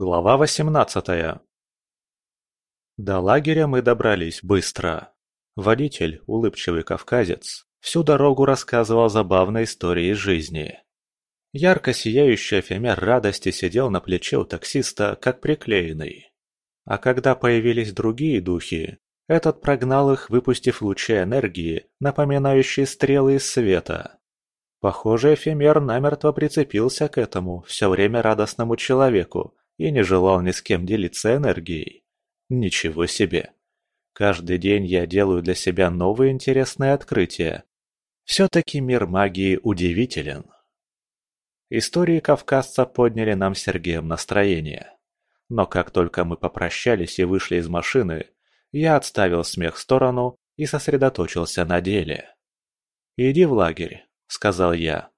Глава восемнадцатая До лагеря мы добрались быстро. Водитель, улыбчивый кавказец, всю дорогу рассказывал забавные истории из жизни. Ярко сияющий эфемер радости сидел на плече у таксиста, как приклеенный. А когда появились другие духи, этот прогнал их, выпустив лучи энергии, напоминающие стрелы из света. Похоже, эфемер намертво прицепился к этому все время радостному человеку и не желал ни с кем делиться энергией. Ничего себе! Каждый день я делаю для себя новые интересные открытия. Все-таки мир магии удивителен. Истории кавказца подняли нам с Сергеем настроение. Но как только мы попрощались и вышли из машины, я отставил смех в сторону и сосредоточился на деле. «Иди в лагерь», — сказал я.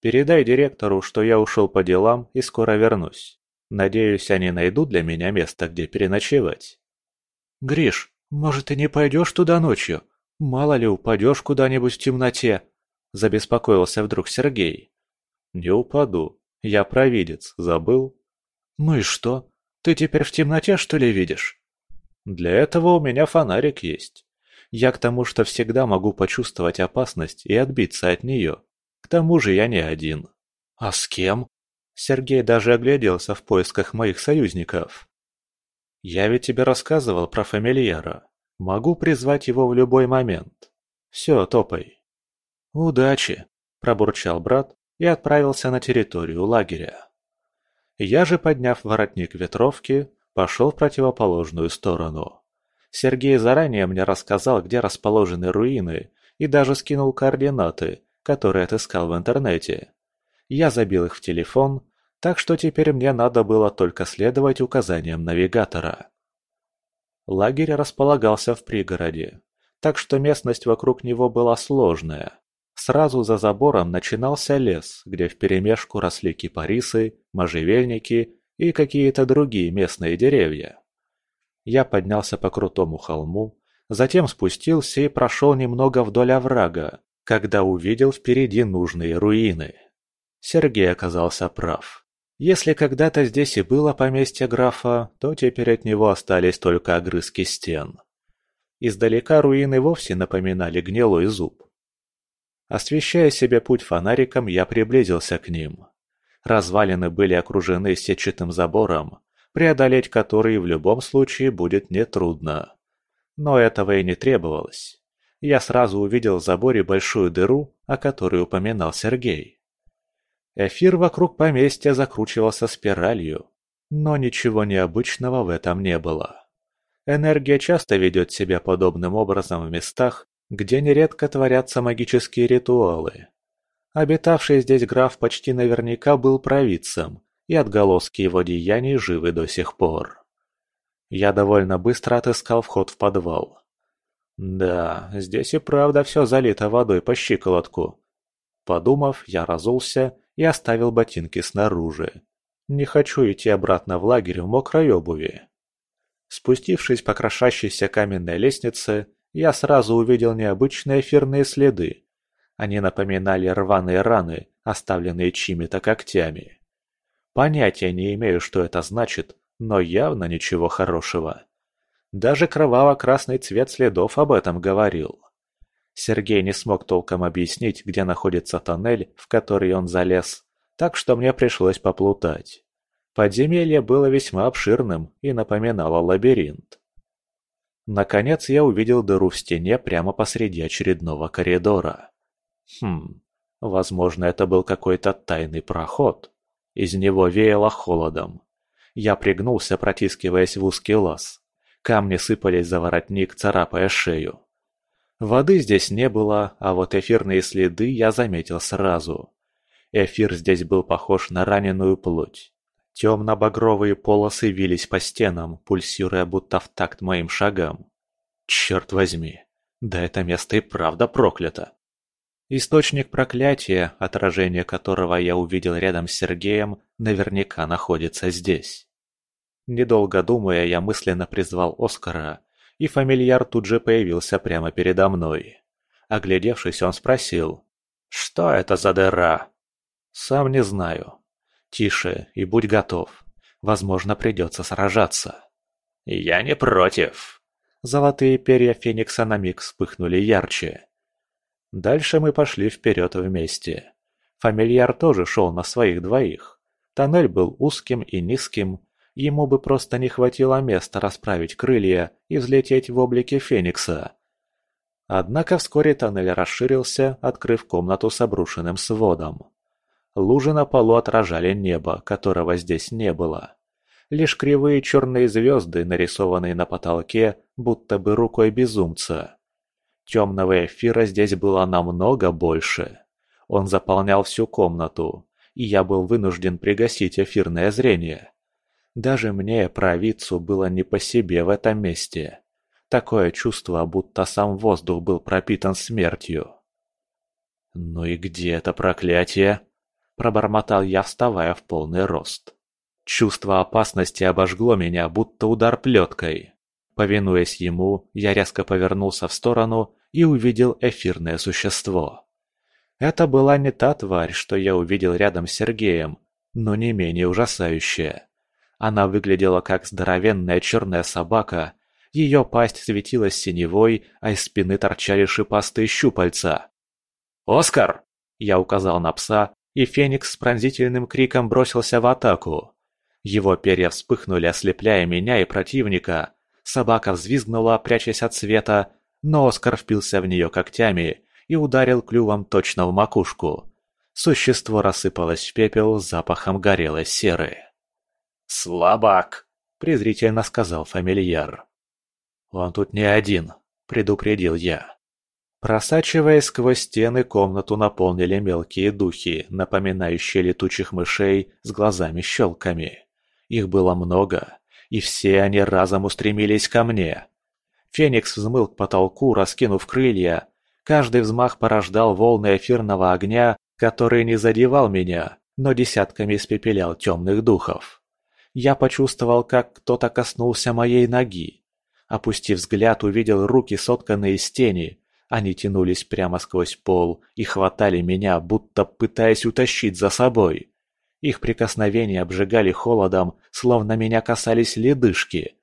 «Передай директору, что я ушел по делам и скоро вернусь. Надеюсь, они найдут для меня место, где переночевать». «Гриш, может, ты не пойдешь туда ночью? Мало ли, упадешь куда-нибудь в темноте?» – забеспокоился вдруг Сергей. «Не упаду. Я провидец. Забыл?» «Ну и что? Ты теперь в темноте, что ли, видишь?» «Для этого у меня фонарик есть. Я к тому, что всегда могу почувствовать опасность и отбиться от нее. К тому же я не один». «А с кем?» Сергей даже огляделся в поисках моих союзников. «Я ведь тебе рассказывал про фамильяра. Могу призвать его в любой момент. Все, топай». «Удачи!» – пробурчал брат и отправился на территорию лагеря. Я же, подняв воротник ветровки, пошел в противоположную сторону. Сергей заранее мне рассказал, где расположены руины, и даже скинул координаты, которые отыскал в интернете. Я забил их в телефон, так что теперь мне надо было только следовать указаниям навигатора. Лагерь располагался в пригороде, так что местность вокруг него была сложная. Сразу за забором начинался лес, где вперемешку росли кипарисы, можжевельники и какие-то другие местные деревья. Я поднялся по крутому холму, затем спустился и прошел немного вдоль оврага, когда увидел впереди нужные руины. Сергей оказался прав. Если когда-то здесь и было поместье графа, то теперь от него остались только огрызки стен. Издалека руины вовсе напоминали гнилой зуб. Освещая себе путь фонариком, я приблизился к ним. Развалины были окружены сетчатым забором, преодолеть который в любом случае будет нетрудно. Но этого и не требовалось. Я сразу увидел в заборе большую дыру, о которой упоминал Сергей. Эфир вокруг поместья закручивался спиралью, но ничего необычного в этом не было. Энергия часто ведет себя подобным образом в местах, где нередко творятся магические ритуалы. Обитавший здесь граф почти наверняка был провидцем, и отголоски его деяний живы до сих пор. Я довольно быстро отыскал вход в подвал. Да, здесь и правда все залито водой по щиколотку. Подумав, я разулся и оставил ботинки снаружи. Не хочу идти обратно в лагерь в мокрой обуви. Спустившись по крошащейся каменной лестнице, я сразу увидел необычные эфирные следы. Они напоминали рваные раны, оставленные чьими-то когтями. Понятия не имею, что это значит, но явно ничего хорошего. Даже кроваво-красный цвет следов об этом говорил. Сергей не смог толком объяснить, где находится тоннель, в который он залез, так что мне пришлось поплутать. Подземелье было весьма обширным и напоминало лабиринт. Наконец я увидел дыру в стене прямо посреди очередного коридора. Хм, возможно, это был какой-то тайный проход. Из него веяло холодом. Я пригнулся, протискиваясь в узкий лаз. Камни сыпались за воротник, царапая шею. Воды здесь не было, а вот эфирные следы я заметил сразу. Эфир здесь был похож на раненую плоть. Темно-багровые полосы вились по стенам, пульсируя будто в такт моим шагам. Черт возьми, да это место и правда проклято. Источник проклятия, отражение которого я увидел рядом с Сергеем, наверняка находится здесь. Недолго думая, я мысленно призвал Оскара, и фамильяр тут же появился прямо передо мной. Оглядевшись, он спросил, «Что это за дыра?» «Сам не знаю. Тише и будь готов. Возможно, придется сражаться. «Я не против!» Золотые перья Феникса на миг вспыхнули ярче. Дальше мы пошли вперед вместе. Фамильяр тоже шел на своих двоих. Тоннель был узким и низким, ему бы просто не хватило места расправить крылья и взлететь в облике Феникса. Однако вскоре тоннель расширился, открыв комнату с обрушенным сводом. Лужи на полу отражали небо, которого здесь не было. Лишь кривые черные звезды, нарисованные на потолке, будто бы рукой безумца. Темного эфира здесь было намного больше. Он заполнял всю комнату, и я был вынужден пригасить эфирное зрение. Даже мне, провидцу, было не по себе в этом месте. Такое чувство, будто сам воздух был пропитан смертью. «Ну и где это проклятие?» – пробормотал я, вставая в полный рост. Чувство опасности обожгло меня, будто удар плеткой. Повинуясь ему, я резко повернулся в сторону и увидел эфирное существо. Это была не та тварь, что я увидел рядом с Сергеем, но не менее ужасающая. Она выглядела как здоровенная черная собака, ее пасть светилась синевой, а из спины торчали шипастые щупальца. «Оскар!» – я указал на пса, и Феникс с пронзительным криком бросился в атаку. Его перья вспыхнули, ослепляя меня и противника. Собака взвизгнула, прячась от света, но Оскар впился в нее когтями и ударил клювом точно в макушку. Существо рассыпалось в пепел с запахом горелой серы. «Слабак!» – презрительно сказал фамильяр. «Он тут не один», – предупредил я. Просачиваясь сквозь стены, комнату наполнили мелкие духи, напоминающие летучих мышей с глазами-щелками. Их было много, и все они разом устремились ко мне. Феникс взмыл к потолку, раскинув крылья. Каждый взмах порождал волны эфирного огня, который не задевал меня, но десятками испепелял темных духов. Я почувствовал, как кто-то коснулся моей ноги. Опустив взгляд, увидел руки, сотканные из тени. Они тянулись прямо сквозь пол и хватали меня, будто пытаясь утащить за собой. Их прикосновения обжигали холодом, словно меня касались ледышки.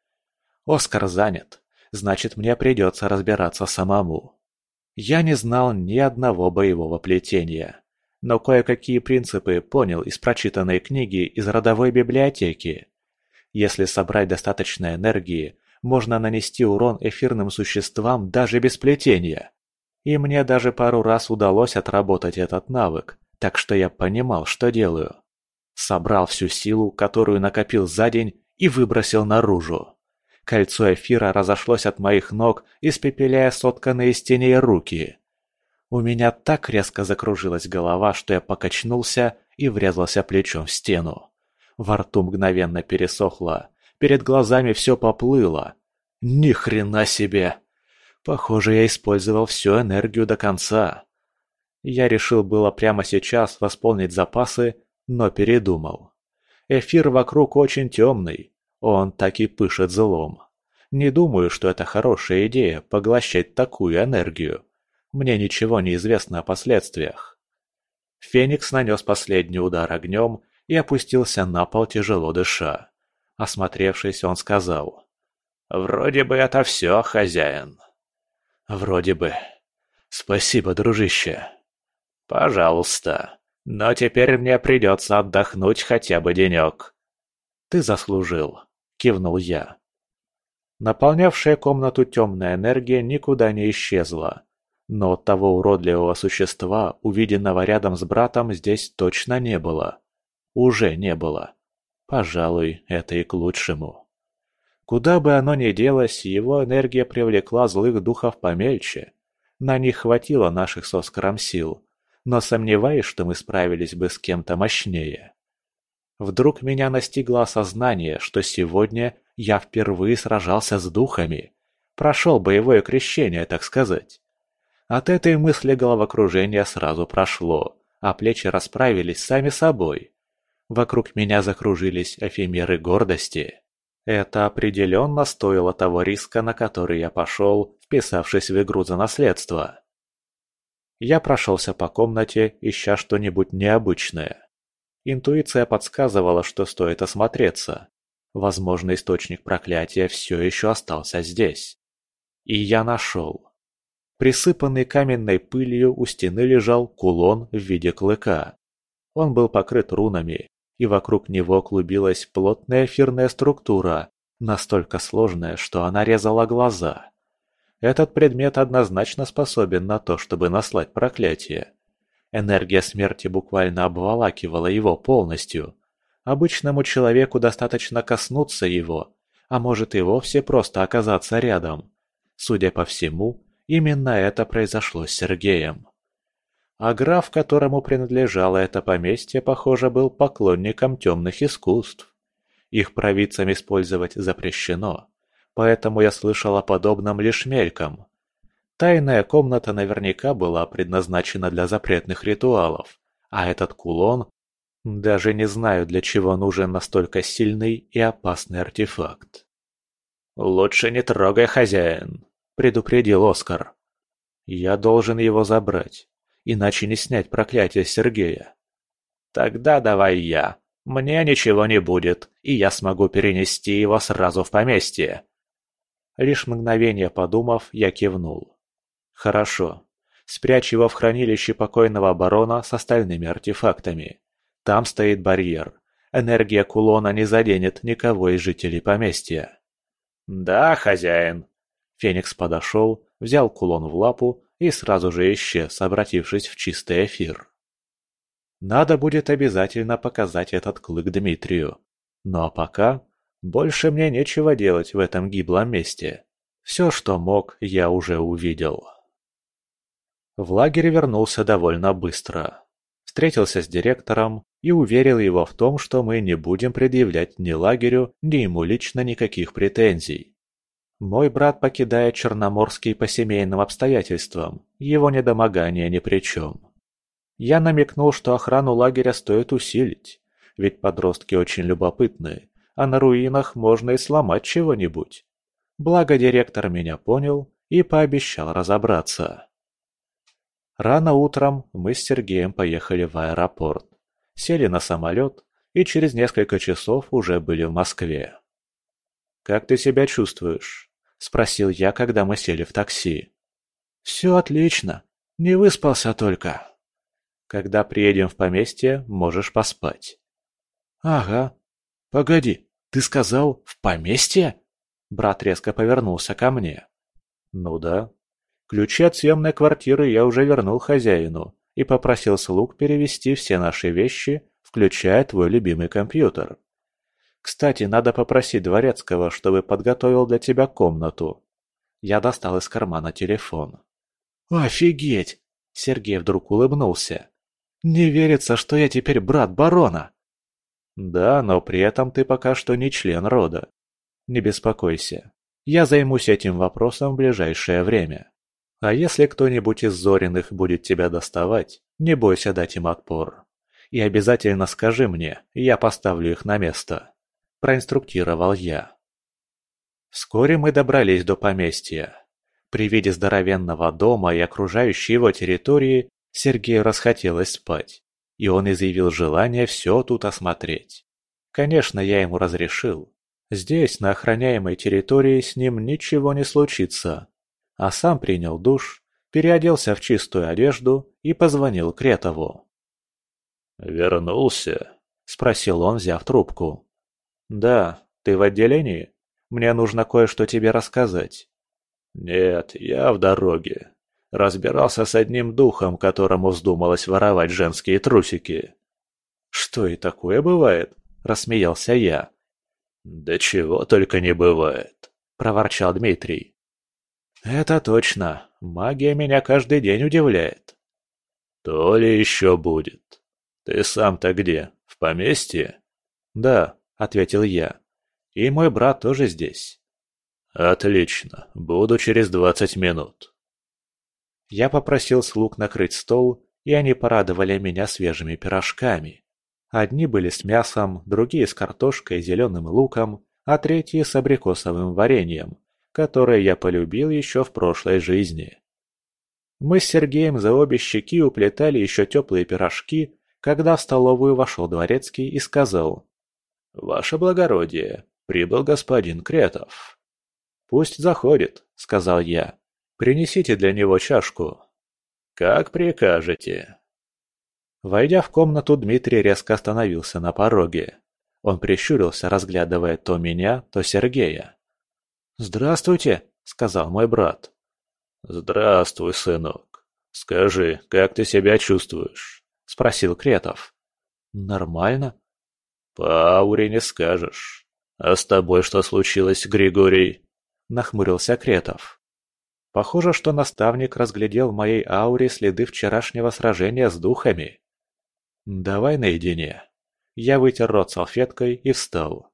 Оскар занят значит мне придется разбираться самому. Я не знал ни одного боевого плетения, но кое-какие принципы понял из прочитанной книги из родовой библиотеки. Если собрать достаточно энергии, можно нанести урон эфирным существам даже без плетения. И мне даже пару раз удалось отработать этот навык, так что я понимал, что делаю. Собрал всю силу, которую накопил за день, и выбросил наружу. Кольцо эфира разошлось от моих ног, испепеляя сотканные из теней руки. У меня так резко закружилась голова, что я покачнулся и врезался плечом в стену. Во рту мгновенно пересохло, перед глазами все поплыло. Ни хрена себе! Похоже, я использовал всю энергию до конца. Я решил было прямо сейчас восполнить запасы, но передумал. Эфир вокруг очень темный, он так и пышет злом. Не думаю, что это хорошая идея поглощать такую энергию. Мне ничего не известно о последствиях. Феникс нанес последний удар огнем и опустился на пол, тяжело дыша. Осмотревшись, он сказал. «Вроде бы это все, хозяин». «Вроде бы. Спасибо, дружище». «Пожалуйста. Но теперь мне придется отдохнуть хотя бы денек». «Ты заслужил», – кивнул я. Наполнявшая комнату темная энергия никуда не исчезла. Но того уродливого существа, увиденного рядом с братом, здесь точно не было. Уже не было. Пожалуй, это и к лучшему. Куда бы оно ни делось, его энергия привлекла злых духов помельче. На них хватило наших с Оскаром сил, но сомневаюсь, что мы справились бы с кем-то мощнее. Вдруг меня настигло осознание, что сегодня я впервые сражался с духами. Прошел боевое крещение, так сказать. От этой мысли головокружение сразу прошло, а плечи расправились сами собой. Вокруг меня закружились эфемеры гордости. Это определенно стоило того риска, на который я пошел, вписавшись в игру за наследство. Я прошелся по комнате, ища что-нибудь необычное. Интуиция подсказывала, что стоит осмотреться. Возможно, источник проклятия все еще остался здесь. И я нашел. Присыпанный каменной пылью у стены лежал кулон в виде клыка. Он был покрыт рунами, и вокруг него клубилась плотная эфирная структура, настолько сложная, что она резала глаза. Этот предмет однозначно способен на то, чтобы наслать проклятие. Энергия смерти буквально обволакивала его полностью. Обычному человеку достаточно коснуться его, а может и вовсе просто оказаться рядом. Судя по всему, именно это произошло с Сергеем. А граф, которому принадлежало это поместье, похоже, был поклонником темных искусств. Их провидцам использовать запрещено, поэтому я слышал о подобном лишь мельком. Тайная комната наверняка была предназначена для запретных ритуалов, а этот кулон... Даже не знаю, для чего нужен настолько сильный и опасный артефакт. «Лучше не трогай, хозяин», — предупредил Оскар. «Я должен его забрать иначе не снять проклятие Сергея. Тогда давай я. Мне ничего не будет, и я смогу перенести его сразу в поместье. Лишь мгновение подумав, я кивнул. Хорошо. Спрячь его в хранилище покойного барона с остальными артефактами. Там стоит барьер. Энергия кулона не заденет никого из жителей поместья. «Да, хозяин». Феникс подошел, взял кулон в лапу и сразу же исчез, обратившись в чистый эфир. Надо будет обязательно показать этот клык Дмитрию. А пока больше мне нечего делать в этом гиблом месте. Все, что мог, я уже увидел. В лагерь вернулся довольно быстро. Встретился с директором и уверил его в том, что мы не будем предъявлять ни лагерю, ни ему лично никаких претензий. Мой брат покидает Черноморский по семейным обстоятельствам, его недомогание ни при чем. Я намекнул, что охрану лагеря стоит усилить, ведь подростки очень любопытные, а на руинах можно и сломать чего-нибудь. Благо директор меня понял и пообещал разобраться. Рано утром мы с Сергеем поехали в аэропорт, сели на самолет и через несколько часов уже были в Москве. «Как ты себя чувствуешь?» – спросил я, когда мы сели в такси. «Все отлично. Не выспался только». «Когда приедем в поместье, можешь поспать». «Ага. Погоди, ты сказал «в поместье»?» Брат резко повернулся ко мне. «Ну да. Ключи от съемной квартиры я уже вернул хозяину и попросил слуг перевести все наши вещи, включая твой любимый компьютер. Кстати, надо попросить Дворецкого, чтобы подготовил для тебя комнату. Я достал из кармана телефон. Офигеть! Сергей вдруг улыбнулся. Не верится, что я теперь брат барона. Да, но при этом ты пока что не член рода. Не беспокойся. Я займусь этим вопросом в ближайшее время. А если кто-нибудь из Зориных будет тебя доставать, не бойся дать им отпор. И обязательно скажи мне, я поставлю их на место проинструктировал я. Вскоре мы добрались до поместья. При виде здоровенного дома и окружающей его территории Сергею расхотелось спать, и он изъявил желание все тут осмотреть. Конечно, я ему разрешил. Здесь, на охраняемой территории, с ним ничего не случится. А сам принял душ, переоделся в чистую одежду и позвонил Кретову. «Вернулся?» – спросил он, взяв трубку. «Да, ты в отделении? Мне нужно кое-что тебе рассказать». «Нет, я в дороге. Разбирался с одним духом, которому вздумалось воровать женские трусики». «Что и такое бывает?» – рассмеялся я. «Да чего только не бывает», – проворчал Дмитрий. «Это точно. Магия меня каждый день удивляет». «То ли еще будет. Ты сам-то где? В поместье?» «Да, — ответил я. «И мой брат тоже здесь». «Отлично. Буду через двадцать минут». Я попросил слуг накрыть стол, и они порадовали меня свежими пирожками. Одни были с мясом, другие с картошкой и зеленым луком, а третьи с абрикосовым вареньем, которое я полюбил еще в прошлой жизни. Мы с Сергеем за обе щеки уплетали еще теплые пирожки, когда в столовую вошел дворецкий и сказал «Ваше благородие, прибыл господин Кретов». «Пусть заходит», — сказал я. «Принесите для него чашку». «Как прикажете». Войдя в комнату, Дмитрий резко остановился на пороге. Он прищурился, разглядывая то меня, то Сергея. «Здравствуйте», — сказал мой брат. «Здравствуй, сынок. Скажи, как ты себя чувствуешь?» — спросил Кретов. «Нормально». «По ауре не скажешь. А с тобой что случилось, Григорий?» — нахмурился Кретов. Похоже, что наставник разглядел в моей ауре следы вчерашнего сражения с духами. «Давай наедине». Я вытер рот салфеткой и встал.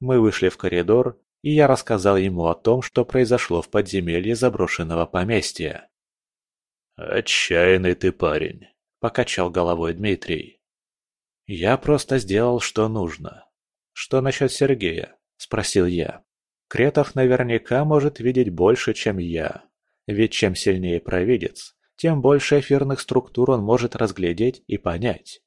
Мы вышли в коридор, и я рассказал ему о том, что произошло в подземелье заброшенного поместья. «Отчаянный ты парень», — покачал головой Дмитрий. «Я просто сделал, что нужно. Что насчет Сергея?» — спросил я. «Кретов наверняка может видеть больше, чем я. Ведь чем сильнее провидец, тем больше эфирных структур он может разглядеть и понять.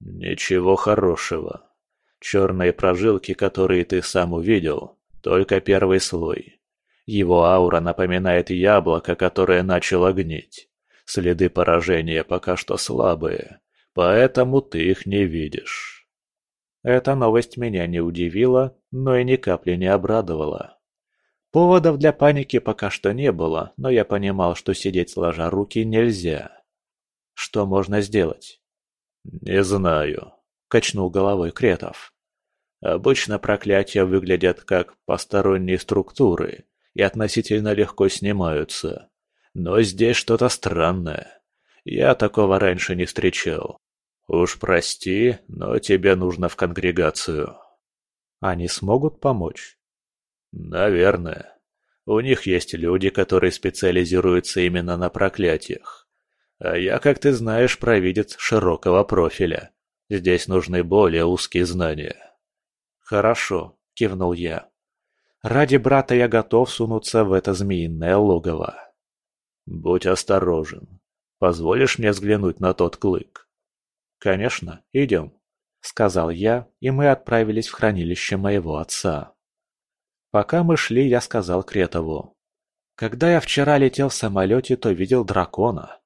Ничего хорошего. Черные прожилки, которые ты сам увидел, только первый слой. Его аура напоминает яблоко, которое начало гнить. Следы поражения пока что слабые, поэтому ты их не видишь. Эта новость меня не удивила, но и ни капли не обрадовала. Поводов для паники пока что не было, но я понимал, что сидеть сложа руки нельзя. Что можно сделать? «Не знаю», — качнул головой Кретов. «Обычно проклятия выглядят как посторонние структуры и относительно легко снимаются. Но здесь что-то странное. Я такого раньше не встречал. Уж прости, но тебе нужно в конгрегацию». «Они смогут помочь?» Наверное. У них есть люди, которые специализируются именно на проклятиях. А я, как ты знаешь, провидец широкого профиля. Здесь нужны более узкие знания. Хорошо, кивнул я. Ради брата я готов сунуться в это змеиное логово. Будь осторожен. Позволишь мне взглянуть на тот клык? Конечно, идем, сказал я, и мы отправились в хранилище моего отца. Пока мы шли, я сказал Кретову. Когда я вчера летел в самолете, то видел дракона.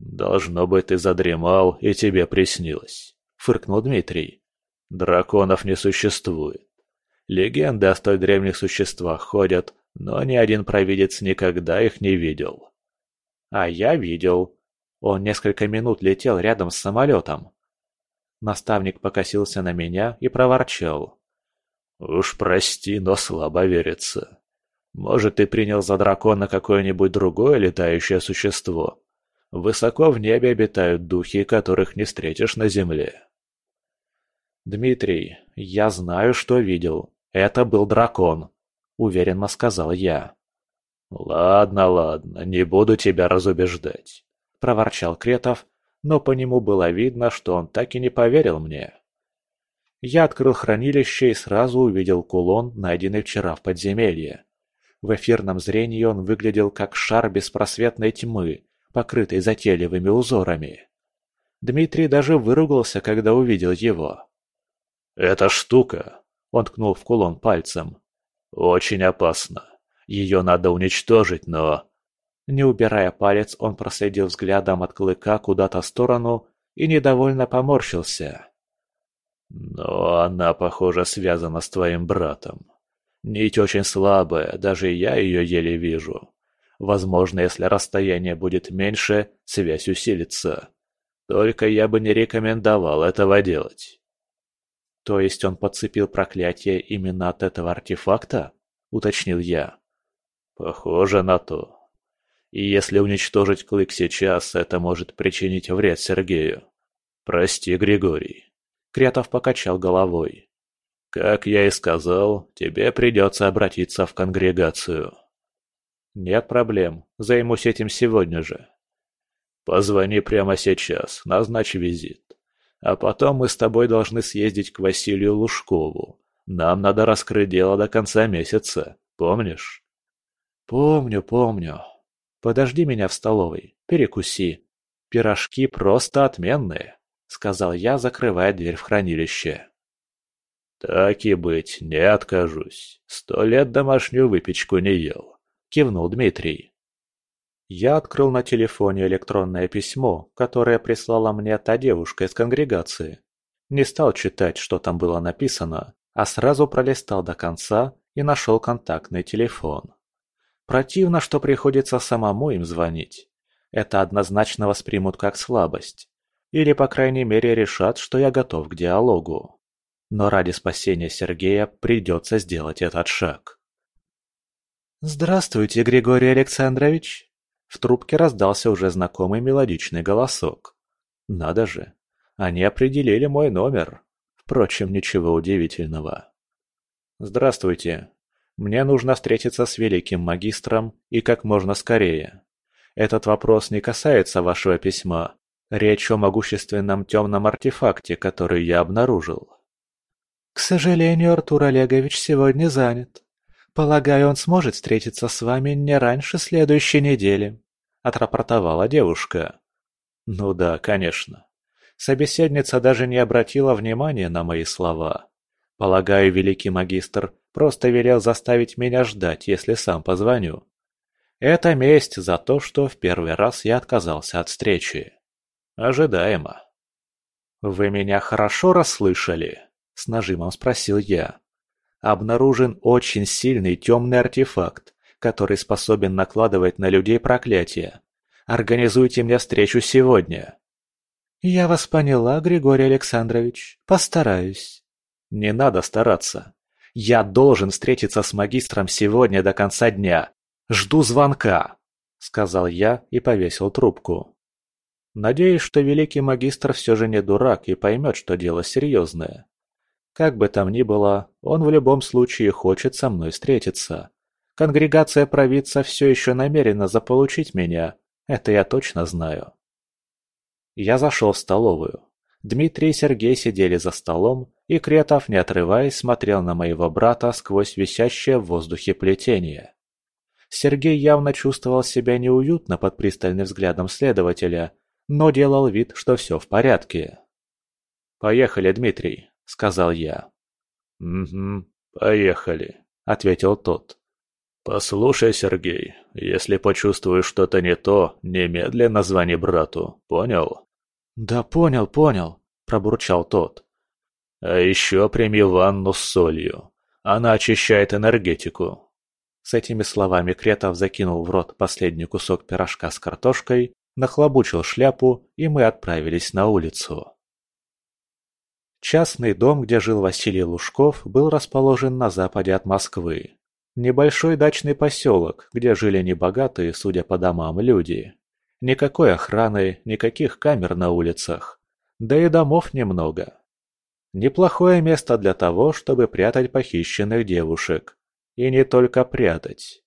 «Должно быть, ты задремал, и тебе приснилось», — фыркнул Дмитрий. «Драконов не существует. Легенды о столь древних существах ходят, но ни один провидец никогда их не видел». «А я видел. Он несколько минут летел рядом с самолетом». Наставник покосился на меня и проворчал. «Уж прости, но слабо верится. Может, ты принял за дракона какое-нибудь другое летающее существо? Высоко в небе обитают духи, которых не встретишь на земле». «Дмитрий, я знаю, что видел. Это был дракон», — уверенно сказал я. «Ладно, ладно, не буду тебя разубеждать», — проворчал Кретов, но по нему было видно, что он так и не поверил мне. Я открыл хранилище и сразу увидел кулон, найденный вчера в подземелье. В эфирном зрении он выглядел как шар беспросветной тьмы, покрытый затейливыми узорами. Дмитрий даже выругался, когда увидел его. «Эта штука!» — он ткнул в кулон пальцем. «Очень опасна. Ее надо уничтожить, но...» Не убирая палец, он проследил взглядом от клыка куда-то в сторону и недовольно поморщился. Но она, похоже, связана с твоим братом. Нить очень слабая, даже я ее еле вижу. Возможно, если расстояние будет меньше, связь усилится. Только я бы не рекомендовал этого делать. То есть он подцепил проклятие именно от этого артефакта? Уточнил я. Похоже на то. И если уничтожить клык сейчас, это может причинить вред Сергею. Прости, Григорий. Кретов покачал головой. «Как я и сказал, тебе придется обратиться в конгрегацию». «Нет проблем. Займусь этим сегодня же». «Позвони прямо сейчас, назначь визит. А потом мы с тобой должны съездить к Василию Лужкову. Нам надо раскрыть дело до конца месяца, помнишь?» «Помню, помню. Подожди меня в столовой, перекуси. Пирожки просто отменные». сказал я, закрывая дверь в хранилище. «Так и быть, не откажусь. Сто лет домашнюю выпечку не ел», — кивнул Дмитрий. Я открыл на телефоне электронное письмо, которое прислала мне та девушка из конгрегации. Не стал читать, что там было написано, а сразу пролистал до конца и нашел контактный телефон. Противно, что приходится самому им звонить. Это однозначно воспримут как слабость. Или, по крайней мере, решат, что я готов к диалогу. Но ради спасения Сергея придется сделать этот шаг. «Здравствуйте, Григорий Александрович!» В трубке раздался уже знакомый мелодичный голосок. «Надо же! Они определили мой номер. Впрочем, ничего удивительного. «Здравствуйте. Мне нужно встретиться с великим магистром и как можно скорее. Этот вопрос не касается вашего письма. Речь о могущественном темном артефакте, который я обнаружил. К сожалению, Артур Олегович сегодня занят. Полагаю, он сможет встретиться с вами не раньше следующей недели, отрапортовала девушка. Ну да, конечно. Собеседница даже не обратила внимания на мои слова. Полагаю, великий магистр просто велел заставить меня ждать, если сам позвоню. Это месть за то, что в первый раз я отказался от встречи. Ожидаемо. «Вы меня хорошо расслышали?» – с нажимом спросил я. Обнаружен очень сильный темный артефакт, который способен накладывать на людей проклятия. Организуйте мне встречу сегодня. Я вас поняла, Григорий Александрович. Постараюсь. Не надо стараться. Я должен встретиться с магистром сегодня до конца дня. Жду звонка, сказал я и повесил трубку. Надеюсь, что великий магистр все же не дурак и поймет, что дело серьезное. Как бы там ни было, он в любом случае хочет со мной встретиться. Конгрегация провидца все еще намерена заполучить меня, это я точно знаю. Я зашел в столовую. Дмитрий и Сергей сидели за столом, и Кретов, не отрываясь, смотрел на моего брата сквозь висящее в воздухе плетение. Сергей явно чувствовал себя неуютно под пристальным взглядом следователя, но делал вид, что все в порядке. «Поехали, Дмитрий», — сказал я. «Угу, поехали», — ответил тот. «Послушай, Сергей, если почувствуешь что-то не то, немедленно звони брату, понял?» «Да понял, понял», — пробурчал тот. «А еще прими ванну с солью. Она очищает энергетику». С этими словами Кретов закинул в рот последний кусок пирожка с картошкой нахлобучил шляпу, и мы отправились на улицу. Частный дом, где жил Василий Лужков, был расположен на западе от Москвы. Небольшой дачный поселок, где жили небогатые, судя по домам, люди. Никакой охраны, никаких камер на улицах. Да и домов немного. Неплохое место для того, чтобы прятать похищенных девушек. И не только прятать.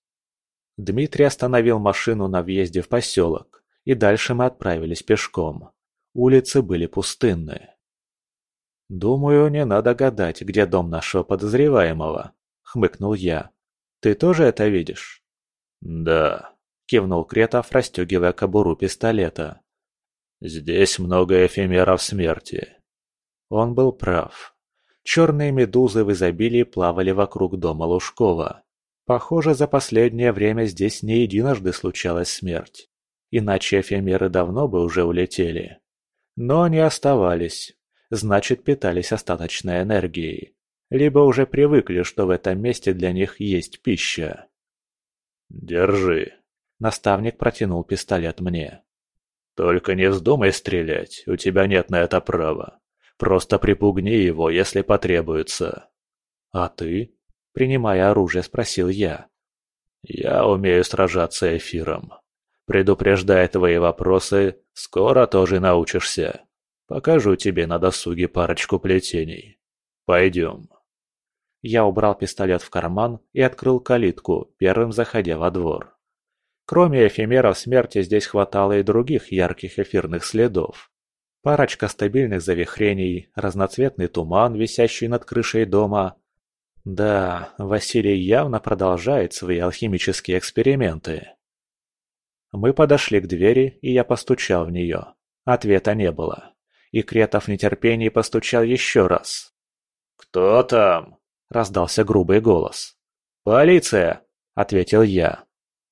Дмитрий остановил машину на въезде в поселок и дальше мы отправились пешком. Улицы были пустынны. «Думаю, не надо гадать, где дом нашего подозреваемого», — хмыкнул я. «Ты тоже это видишь?» «Да», — кивнул Кретов, расстегивая кобуру пистолета. «Здесь много эфемеров смерти». Он был прав. Черные медузы в изобилии плавали вокруг дома Лужкова. Похоже, за последнее время здесь не единожды случалась смерть иначе эфемеры давно бы уже улетели. Но они оставались, значит питались остаточной энергией, либо уже привыкли, что в этом месте для них есть пища. «Держи», — наставник протянул пистолет мне. «Только не вздумай стрелять, у тебя нет на это права. Просто припугни его, если потребуется». «А ты?» — принимая оружие, спросил я. «Я умею сражаться эфиром», Предупреждая твои вопросы, скоро тоже научишься. Покажу тебе на досуге парочку плетений. Пойдем. Я убрал пистолет в карман и открыл калитку, первым заходя во двор. Кроме эфемеров смерти здесь хватало и других ярких эфирных следов. Парочка стабильных завихрений, разноцветный туман, висящий над крышей дома. Да, Василий явно продолжает свои алхимические эксперименты. Мы подошли к двери, и я постучал в нее. Ответа не было. и Кретов в нетерпении постучал еще раз. «Кто там?» – раздался грубый голос. «Полиция!» – ответил я.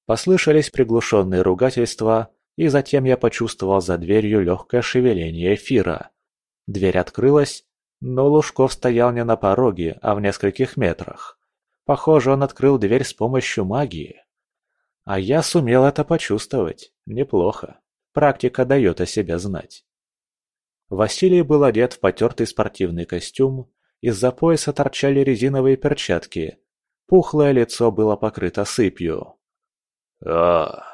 Послышались приглушенные ругательства, и затем я почувствовал за дверью легкое шевеление эфира. Дверь открылась, но Лужков стоял не на пороге, а в нескольких метрах. Похоже, он открыл дверь с помощью магии. А я сумел это почувствовать. Неплохо. Практика дает о себе знать. Василий был одет в потертый спортивный костюм, из-за пояса торчали резиновые перчатки. Пухлое лицо было покрыто сыпью. а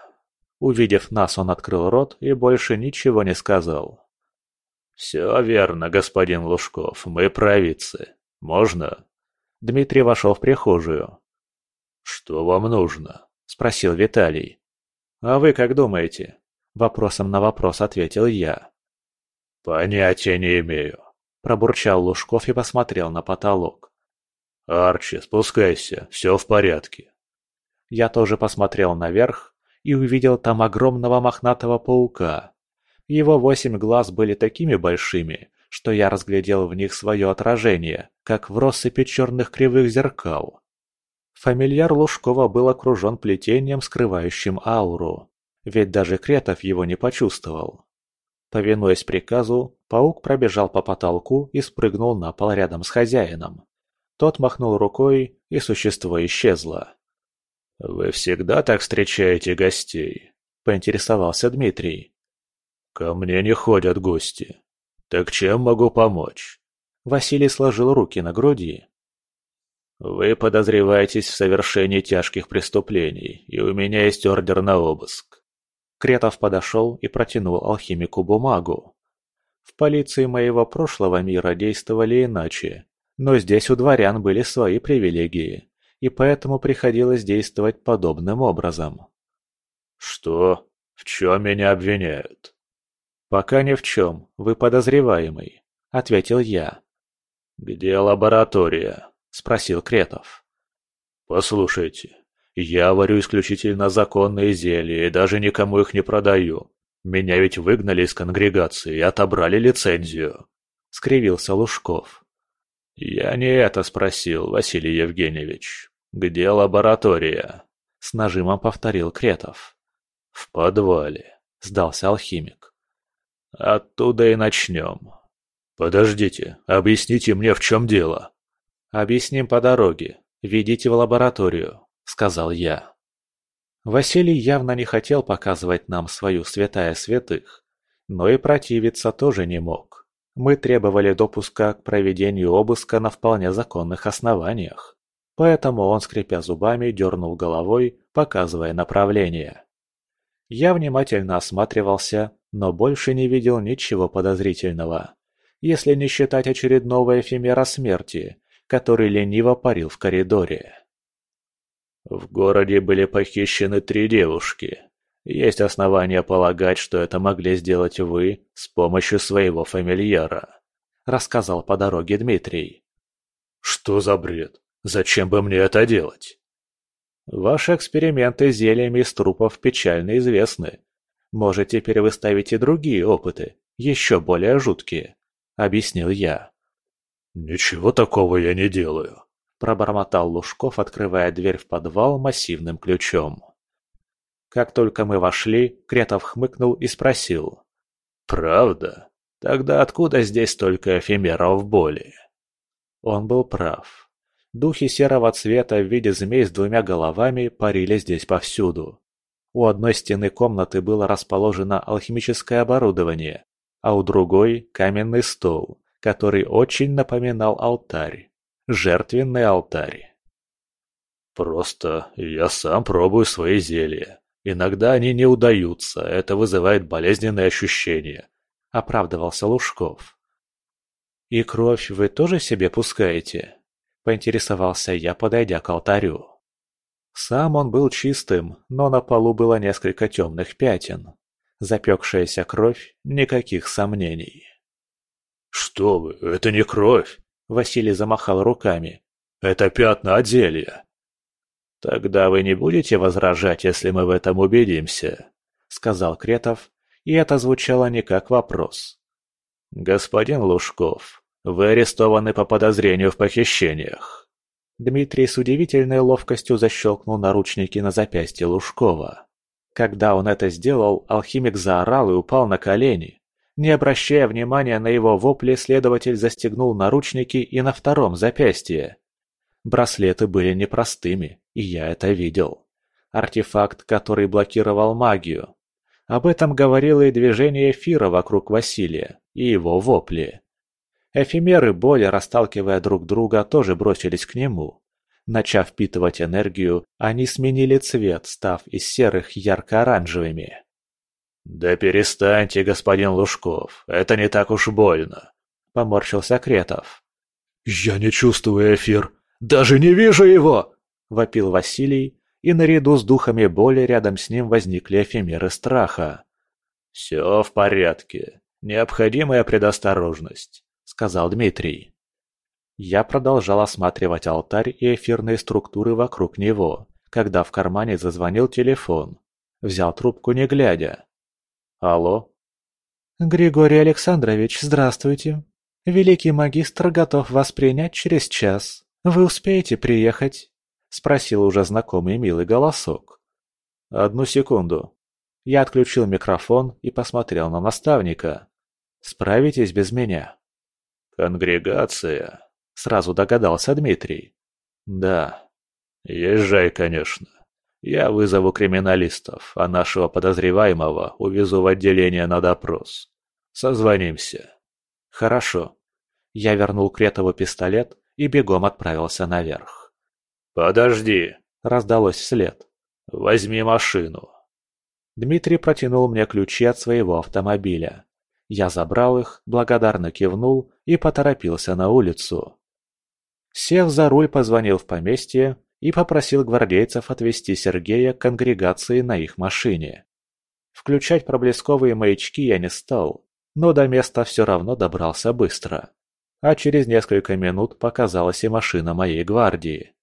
Увидев нас, он открыл рот и больше ничего не сказал. «Все верно, господин Лужков, мы провидцы. Можно?» Дмитрий вошел в прихожую. «Что вам нужно?» – спросил Виталий. «А вы как думаете?» – вопросом на вопрос ответил я. «Понятия не имею», – пробурчал Лужков и посмотрел на потолок. «Арчи, спускайся, все в порядке». Я тоже посмотрел наверх и увидел там огромного мохнатого паука. Его восемь глаз были такими большими, что я разглядел в них свое отражение, как в россыпи черных кривых зеркал. Фамильяр Лужкова был окружен плетением, скрывающим ауру, ведь даже Кретов его не почувствовал. Повинуясь приказу, паук пробежал по потолку и спрыгнул на пол рядом с хозяином. Тот махнул рукой, и существо исчезло. «Вы всегда так встречаете гостей?» – поинтересовался Дмитрий. «Ко мне не ходят гости. Так чем могу помочь?» Василий сложил руки на груди. «Вы подозреваетесь в совершении тяжких преступлений, и у меня есть ордер на обыск». Кретов подошел и протянул алхимику бумагу. В полиции моего прошлого мира действовали иначе, но здесь у дворян были свои привилегии, и поэтому приходилось действовать подобным образом. «Что? В чем меня обвиняют?» «Пока ни в чем, вы подозреваемый», — ответил я. «Где лаборатория?» — спросил Кретов. «Послушайте, я варю исключительно законные зелья и даже никому их не продаю. Меня ведь выгнали из конгрегации и отобрали лицензию», — скривился Лужков. «Я не это спросил, Василий Евгеньевич. Где лаборатория?» — с нажимом повторил Кретов. «В подвале», — сдался алхимик. «Оттуда и начнем. «Подождите, объясните мне, в чем дело?» «Объясним по дороге. Ведите в лабораторию», — сказал я. Василий явно не хотел показывать нам свою святая святых, но и противиться тоже не мог. Мы требовали допуска к проведению обыска на вполне законных основаниях. Поэтому он, скрипя зубами, дернул головой, показывая направление. Я внимательно осматривался, но больше не видел ничего подозрительного если не считать очередного эфемера смерти, который лениво парил в коридоре. В городе были похищены три девушки. Есть основания полагать, что это могли сделать вы с помощью своего фамильяра, рассказал по дороге Дмитрий. Что за бред? Зачем бы мне это делать? Ваши эксперименты с зельями из трупов печально известны. Может, теперь вы ставите другие опыты, еще более жуткие объяснил я. «Ничего такого я не делаю», – пробормотал Лужков, открывая дверь в подвал массивным ключом. Как только мы вошли, Кретов хмыкнул и спросил. «Правда? Тогда откуда здесь столько эфемеров боли?» Он был прав. Духи серого цвета в виде змей с двумя головами парили здесь повсюду. У одной стены комнаты было расположено алхимическое оборудование, а у другой каменный стол, который очень напоминал алтарь. Жертвенный алтарь. «Просто я сам пробую свои зелья. Иногда они не удаются, это вызывает болезненные ощущения», — оправдывался Лужков. «И кровь вы тоже себе пускаете?» — поинтересовался я, подойдя к алтарю. Сам он был чистым, но на полу было несколько темных пятен. Запекшаяся кровь, никаких сомнений. «Что вы, это не кровь!» Василий замахал руками. «Это пятна от зелья!» «Тогда вы не будете возражать, если мы в этом убедимся», — сказал Кретов, и это звучало не как вопрос. «Господин Лужков, вы арестованы по подозрению в похищениях». Дмитрий с удивительной ловкостью защелкнул наручники на запястье Лужкова. Когда он это сделал, алхимик заорал и упал на колени. Не обращая внимания на его вопли, следователь застегнул наручники и на втором запястье. Браслеты были непростыми, и я это видел. Артефакт, который блокировал магию. Об этом говорило и движение эфира вокруг Василия, и его вопли. Эфемеры боли, расталкивая друг друга, тоже бросились к нему. Начав впитывать энергию, они сменили цвет, став из серых ярко-оранжевыми. «Да перестаньте, господин Лужков, это не так уж больно», — поморщился Кретов. «Я не чувствую эфир, даже не вижу его!» — вопил Василий, и наряду с духами боли рядом с ним возникли эфемеры страха. «Все в порядке. Необходимая предосторожность», — сказал Дмитрий. Я продолжал осматривать алтарь и эфирные структуры вокруг него, когда в кармане зазвонил телефон. Взял трубку не глядя. «Алло?» «Григорий Александрович, здравствуйте. Великий магистр готов вас принять через час. Вы успеете приехать?» — спросил уже знакомый милый голосок. «Одну секунду». Я отключил микрофон и посмотрел на наставника. «Справитесь без меня?» «Конгрегация», — сразу догадался Дмитрий. «Да. Езжай, конечно. Я вызову криминалистов, а нашего подозреваемого увезу в отделение на допрос. Созвонимся». «Хорошо». Я вернул Кретову пистолет и бегом отправился наверх. «Подожди!» – раздалось вслед. «Возьми машину!» Дмитрий протянул мне ключи от своего автомобиля. Я забрал их, благодарно кивнул и поторопился на улицу. Сев за руль, позвонил в поместье и попросил гвардейцев отвезти Сергея к конгрегации на их машине. Включать проблесковые маячки я не стал, но до места все равно добрался быстро. А через несколько минут показалась и машина моей гвардии.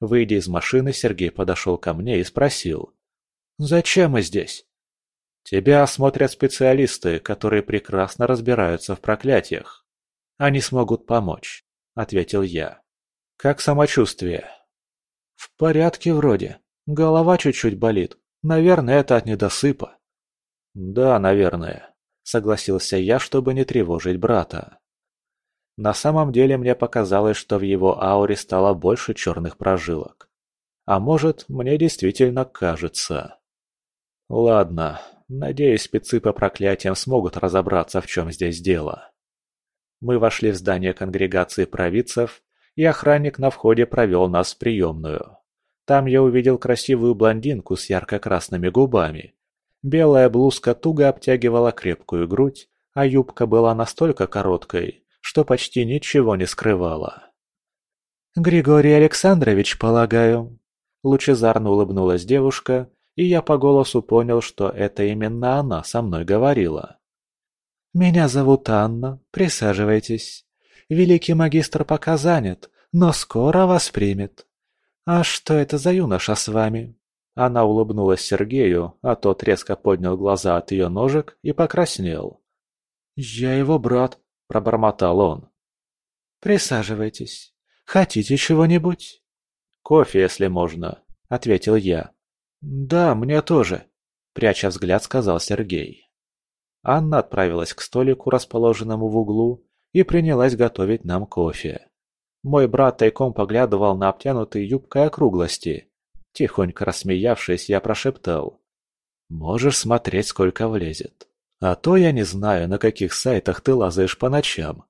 Выйдя из машины, Сергей подошел ко мне и спросил. «Зачем мы здесь?» «Тебя осмотрят специалисты, которые прекрасно разбираются в проклятиях. Они смогут помочь», — ответил я. «Как самочувствие?» «В порядке вроде. Голова чуть-чуть болит. Наверное, это от недосыпа». «Да, наверное», — согласился я, чтобы не тревожить брата. На самом деле мне показалось, что в его ауре стало больше черных прожилок. А может, мне действительно кажется. Ладно, надеюсь, спецы по проклятиям смогут разобраться, в чем здесь дело. Мы вошли в здание конгрегации провидцев, и охранник на входе провел нас в приемную. Там я увидел красивую блондинку с ярко-красными губами. Белая блузка туго обтягивала крепкую грудь, а юбка была настолько короткой, что почти ничего не скрывала. «Григорий Александрович, полагаю?» Лучезарно улыбнулась девушка, и я по голосу понял, что это именно она со мной говорила. «Меня зовут Анна, присаживайтесь. Великий магистр пока занят, но скоро вас примет. А что это за юноша с вами?» Она улыбнулась Сергею, а тот резко поднял глаза от ее ножек и покраснел. «Я его брат», – пробормотал он. «Присаживайтесь. Хотите чего-нибудь?» «Кофе, если можно», – ответил я. «Да, мне тоже», – пряча взгляд, сказал Сергей. Анна отправилась к столику, расположенному в углу, и принялась готовить нам кофе. Мой брат тайком поглядывал на обтянутые юбкой округлости. Тихонько рассмеявшись, я прошептал. «Можешь смотреть, сколько влезет. А то я не знаю, на каких сайтах ты лазаешь по ночам».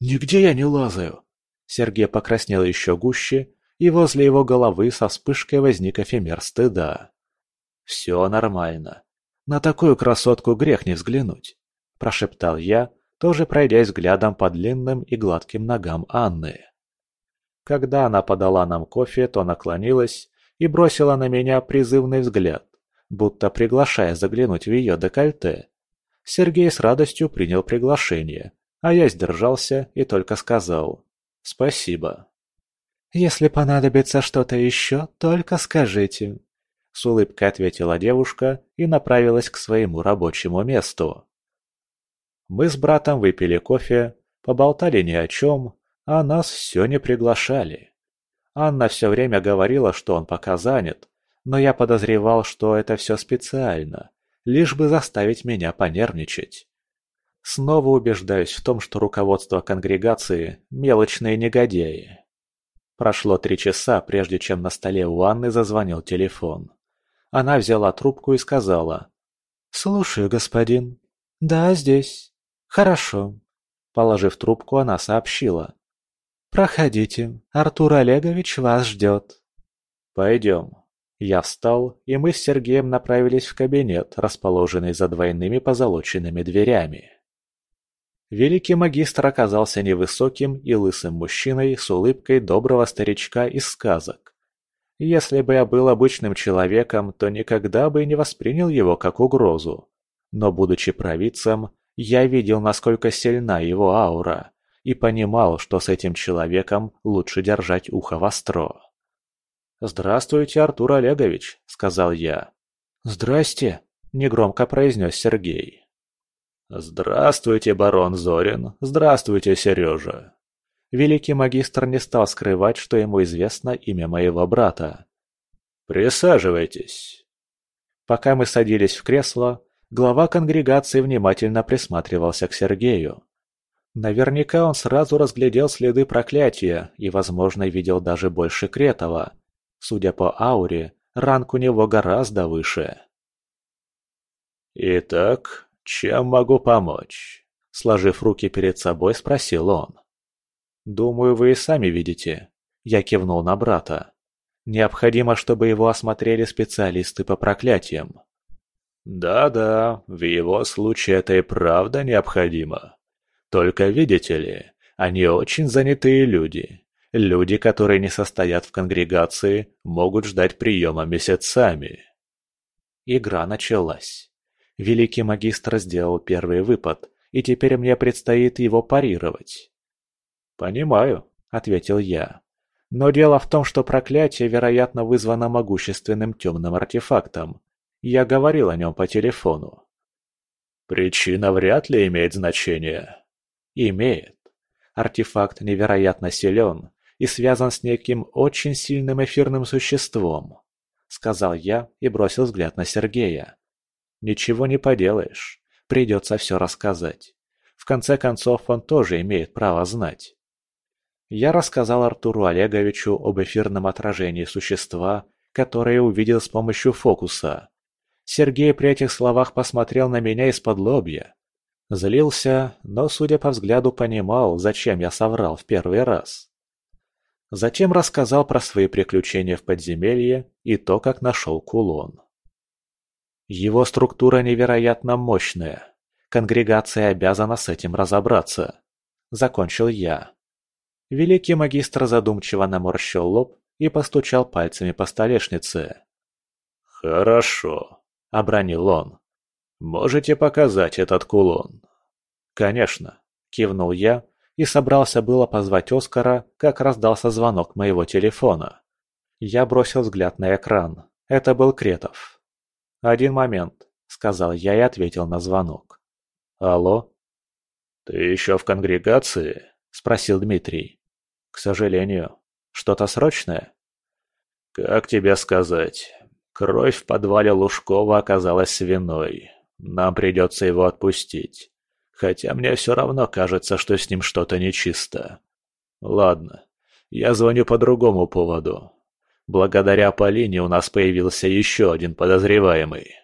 «Нигде я не лазаю!» Сергей покраснел еще гуще, и возле его головы со вспышкой возник эфемер стыда. «Все нормально. На такую красотку грех не взглянуть», – прошептал я, тоже пройдясь взглядом по длинным и гладким ногам Анны. Когда она подала нам кофе, то наклонилась и бросила на меня призывный взгляд, будто приглашая заглянуть в ее декольте. Сергей с радостью принял приглашение, а я сдержался и только сказал «Спасибо». «Если понадобится что-то еще, только скажите», — с улыбкой ответила девушка и направилась к своему рабочему месту. Мы с братом выпили кофе, поболтали ни о чем, а нас все не приглашали. Анна все время говорила, что он пока занят, но я подозревал, что это все специально, лишь бы заставить меня понервничать. Снова убеждаюсь в том, что руководство конгрегации – мелочные негодяи. Прошло три часа, прежде чем на столе у Анны зазвонил телефон. Она взяла трубку и сказала. «Слушаю, господин». «Да, здесь». «Хорошо». Положив трубку, она сообщила. «Проходите, Артур Олегович вас ждет». «Пойдем». Я встал, и мы с Сергеем направились в кабинет, расположенный за двойными позолоченными дверями. Великий магистр оказался невысоким и лысым мужчиной с улыбкой доброго старичка из сказок. Если бы я был обычным человеком, то никогда бы не воспринял его как угрозу. Но будучи провидцем, я видел, насколько сильна его аура, и понимал, что с этим человеком лучше держать ухо востро. «Здравствуйте, Артур Олегович», — сказал я. «Здрасте», — негромко произнес Сергей. «Здравствуйте, барон Зорин, здравствуйте, Сережа». Великий магистр не стал скрывать, что ему известно имя моего брата. «Присаживайтесь». Пока мы садились в кресло, глава конгрегации внимательно присматривался к Сергею. Наверняка он сразу разглядел следы проклятия и, возможно, видел даже больше Кретова, Судя по ауре, ранг у него гораздо выше. «Итак, чем могу помочь?» Сложив руки перед собой, спросил он. «Думаю, вы и сами видите». Я кивнул на брата. «Необходимо, чтобы его осмотрели специалисты по проклятиям». «Да-да, в его случае это и правда необходимо. Только видите ли, они очень занятые люди, Люди, которые не состоят в конгрегации, могут ждать приема месяцами. Игра началась. Великий магистр сделал первый выпад, и теперь мне предстоит его парировать. «Понимаю», — ответил я. «Но дело в том, что проклятие, вероятно, вызвано могущественным темным артефактом. Я говорил о нем по телефону». «Причина вряд ли имеет значение». «Имеет. Артефакт невероятно силен, и связан с неким очень сильным эфирным существом», — сказал я и бросил взгляд на Сергея. «Ничего не поделаешь, придется все рассказать. В конце концов, он тоже имеет право знать». Я рассказал Артуру Олеговичу об эфирном отражении существа, которое увидел с помощью фокуса. Сергей при этих словах посмотрел на меня из-под лобья. Злился, но, судя по взгляду, понимал, зачем я соврал в первый раз. Затем рассказал про свои приключения в подземелье и то, как нашел кулон. Его структура невероятно мощная. Конгрегация обязана с этим разобраться. Закончил я. Великий магистр задумчиво наморщил лоб и постучал пальцами по столешнице. «Хорошо», — обронил он. «Можете показать этот кулон?» «Конечно», — кивнул я и собрался было позвать Оскара, как раздался звонок моего телефона. Я бросил взгляд на экран. Это был Кретов. «Один момент», — сказал я и ответил на звонок. «Алло?» «Ты еще в конгрегации?» — спросил Дмитрий. «К сожалению. Что-то срочное?» «Как тебе сказать? Кровь в подвале Лужкова оказалась свиной. Нам придется его отпустить. Хотя мне все равно кажется, что с ним что-то нечисто. Ладно, я звоню по другому поводу. Благодаря Полине у нас появился еще один подозреваемый.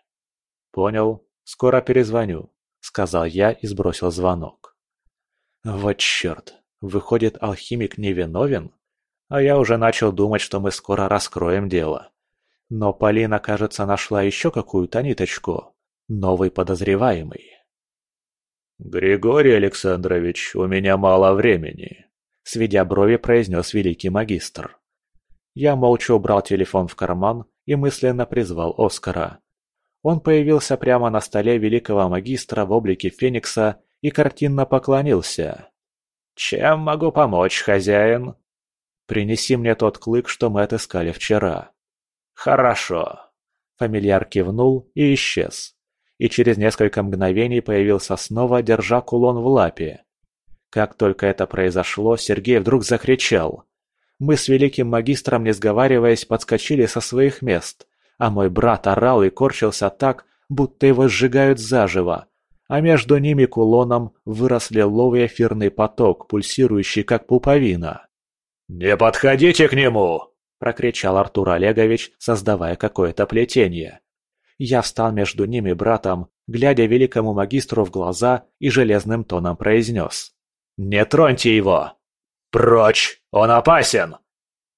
Понял, скоро перезвоню, сказал я и сбросил звонок. Вот черт, выходит, алхимик невиновен? А я уже начал думать, что мы скоро раскроем дело. Но Полина, кажется, нашла еще какую-то ниточку. Новый подозреваемый. «Григорий Александрович, у меня мало времени», — сведя брови, произнес великий магистр. Я молча убрал телефон в карман и мысленно призвал Оскара. Он появился прямо на столе великого магистра в облике Феникса и картинно поклонился. «Чем могу помочь, хозяин?» «Принеси мне тот клык, что мы отыскали вчера». «Хорошо». Фамильяр кивнул и исчез. И через несколько мгновений появился снова, держа кулон в лапе. Как только это произошло, Сергей вдруг закричал. Мы с великим магистром, не сговариваясь, подскочили со своих мест, а мой брат орал и корчился так, будто его сжигают заживо, а между ними кулоном вырос лиловый эфирный поток, пульсирующий как пуповина. «Не подходите к нему!» – прокричал Артур Олегович, создавая какое-то плетение. Я встал между ними братом, глядя великому магистру в глаза и железным тоном произнес. «Не троньте его!» «Прочь! Он опасен!»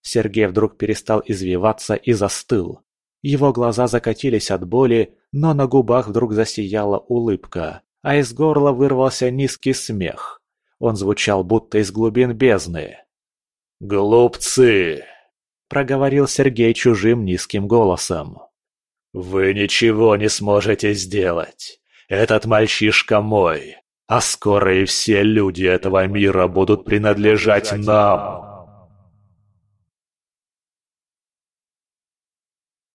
Сергей вдруг перестал извиваться и застыл. Его глаза закатились от боли, но на губах вдруг засияла улыбка, а из горла вырвался низкий смех. Он звучал будто из глубин бездны. «Глупцы!» – проговорил Сергей чужим низким голосом. «Вы ничего не сможете сделать. Этот мальчишка мой, а скоро и все люди этого мира будут принадлежать нам!»